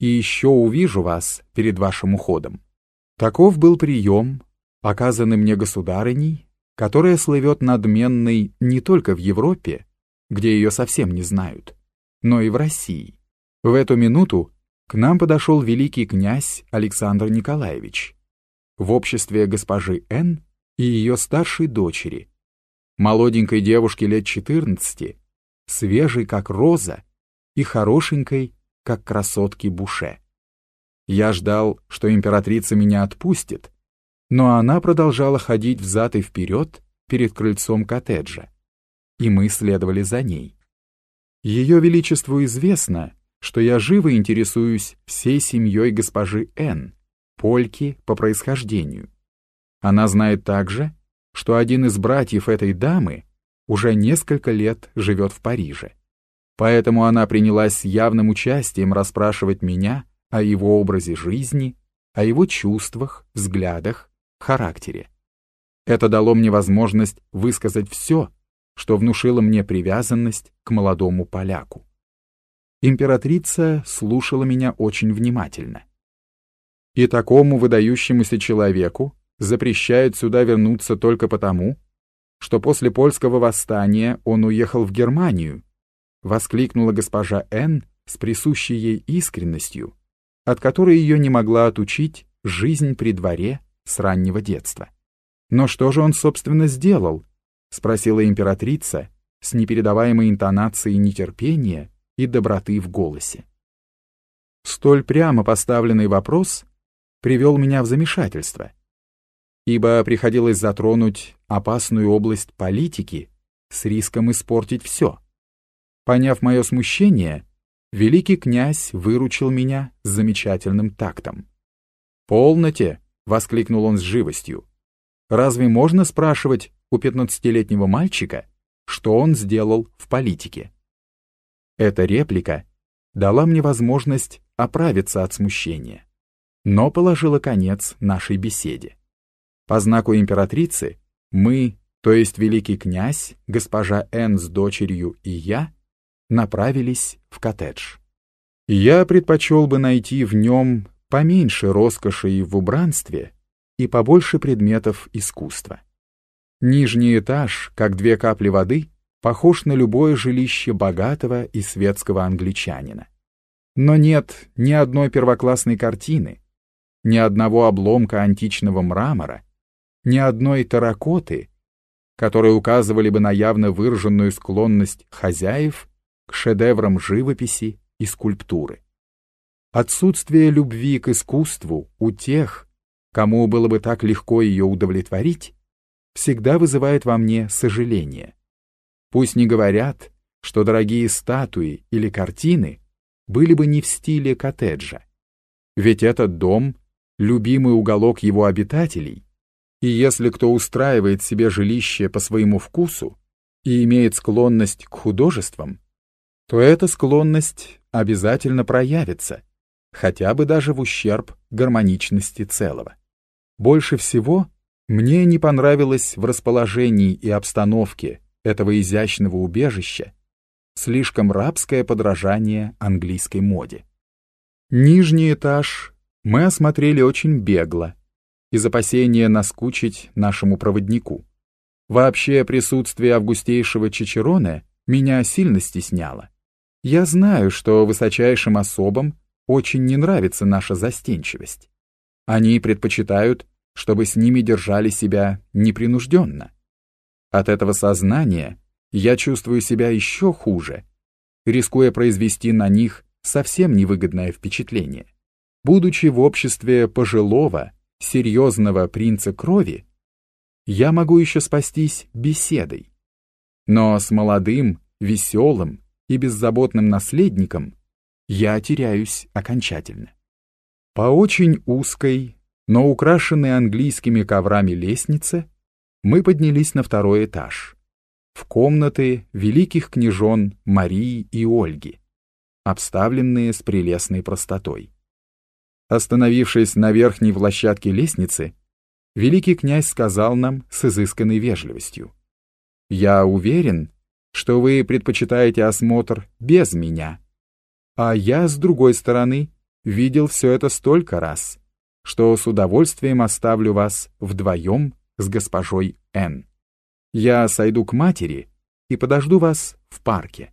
и еще увижу вас перед вашим уходом». Таков был прием, оказанный мне государыней, которая слывет надменной не только в Европе, где ее совсем не знают, но и в России. В эту минуту к нам подошел великий князь Александр Николаевич в обществе госпожи Н и ее старшей дочери, молоденькой девушки лет 14, свежей как роза и хорошенькой, как красотки Буше. Я ждал, что императрица меня отпустит, но она продолжала ходить взад и вперед перед крыльцом коттеджа, и мы следовали за ней. Ее Величеству известно, что я живо интересуюсь всей семьей госпожи Н, польки по происхождению. Она знает также, что один из братьев этой дамы уже несколько лет живет в Париже. Поэтому она принялась с явным участием расспрашивать меня о его образе жизни, о его чувствах, взглядах, характере. Это дало мне возможность высказать все, что внушило мне привязанность к молодому поляку. Императрица слушала меня очень внимательно. И такому выдающемуся человеку запрещают сюда вернуться только потому, что после польского восстания он уехал в Германию, воскликнула госпожа Н. с присущей ей искренностью, от которой ее не могла отучить жизнь при дворе с раннего детства. «Но что же он, собственно, сделал?» — спросила императрица с непередаваемой интонацией нетерпения и доброты в голосе. Столь прямо поставленный вопрос привел меня в замешательство, ибо приходилось затронуть опасную область политики с риском испортить все. Поняв мое смущение, великий князь выручил меня с замечательным тактом. «Полноте!» — воскликнул он с живостью. «Разве можно спрашивать у пятнадцатилетнего мальчика, что он сделал в политике?» Эта реплика дала мне возможность оправиться от смущения, но положила конец нашей беседе. По знаку императрицы мы, то есть великий князь, госпожа Н с дочерью и я, направились в коттедж. Я предпочел бы найти в нем поменьше роскоши в убранстве и побольше предметов искусства. Нижний этаж, как две капли воды, похож на любое жилище богатого и светского англичанина. Но нет ни одной первоклассной картины, ни одного обломка античного мрамора, ни одной таракоты, которые указывали бы на явно выраженную склонность хозяев к шедеврам живописи и скульптуры. Отсутствие любви к искусству у тех, кому было бы так легко ее удовлетворить, всегда вызывает во мне сожаление. Пусть не говорят, что дорогие статуи или картины были бы не в стиле коттеджа. Ведь этот дом — любимый уголок его обитателей, и если кто устраивает себе жилище по своему вкусу и имеет склонность к художествам, то эта склонность обязательно проявится — хотя бы даже в ущерб гармоничности целого. Больше всего мне не понравилось в расположении и обстановке этого изящного убежища слишком рабское подражание английской моде. Нижний этаж мы осмотрели очень бегло, из опасения наскучить нашему проводнику. Вообще присутствие августейшего Чичероне меня сильно стесняло. Я знаю, что высочайшим особам очень не нравится наша застенчивость. Они предпочитают, чтобы с ними держали себя непринужденно. От этого сознания я чувствую себя еще хуже, рискуя произвести на них совсем невыгодное впечатление. Будучи в обществе пожилого, серьезного принца крови, я могу еще спастись беседой. Но с молодым, веселым и беззаботным наследником я теряюсь окончательно. По очень узкой, но украшенной английскими коврами лестнице мы поднялись на второй этаж, в комнаты великих княжон Марии и Ольги, обставленные с прелестной простотой. Остановившись на верхней площадке лестницы, великий князь сказал нам с изысканной вежливостью. «Я уверен, что вы предпочитаете осмотр без меня, а я, с другой стороны, видел все это столько раз, что с удовольствием оставлю вас вдвоем с госпожой Н. Я сойду к матери и подожду вас в парке.